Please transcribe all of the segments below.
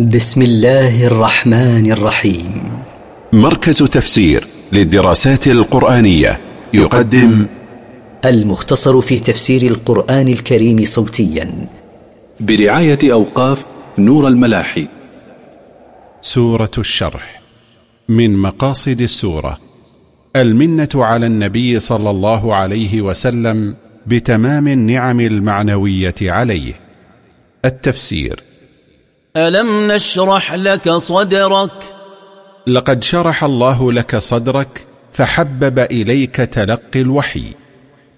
بسم الله الرحمن الرحيم. مركز تفسير للدراسات القرآنية يقدم المختصر في تفسير القرآن الكريم صوتيا. برعاية أوقاف نور الملاحي. سورة الشرح من مقاصد السورة. المنة على النبي صلى الله عليه وسلم بتمام النعم المعنوية عليه. التفسير ألم نشرح لك صدرك؟ لقد شرح الله لك صدرك فحبب إليك تلقي الوحي.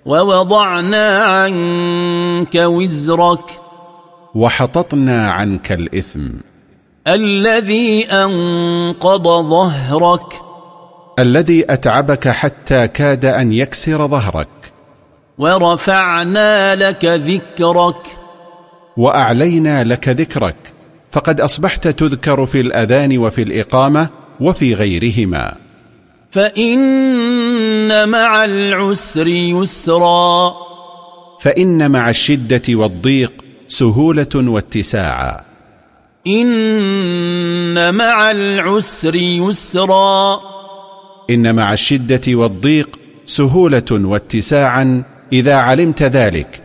ووضعنا عنك وزرك. وحططنا عنك الإثم. الذي أنقض ظهرك. الذي أتعبك حتى كاد أن يكسر ظهرك. ورفعنا لك ذكرك. وأعلينا لك ذكرك. فقد أصبحت تذكر في الأذان وفي الإقامة وفي غيرهما. فإن مع العسر يسرا. فإن مع الشدة والضيق سهولة واتساعا. إن مع العسر يسرا. إن مع الشدة والضيق سهولة واتساعا. إذا علمت ذلك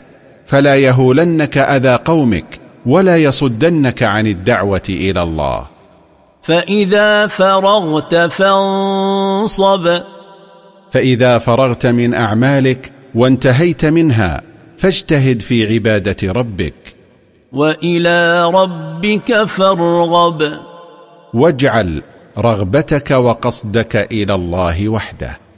فلا يهولنك أذى قومك ولا يصدنك عن الدعوة إلى الله. فإذا فرغت فانصب. فإذا فرغت من أعمالك وانتهيت منها فاجتهد في عبادة ربك. وإلى ربك فارغب. واجعل رغبتك وقصدك إلى الله وحده.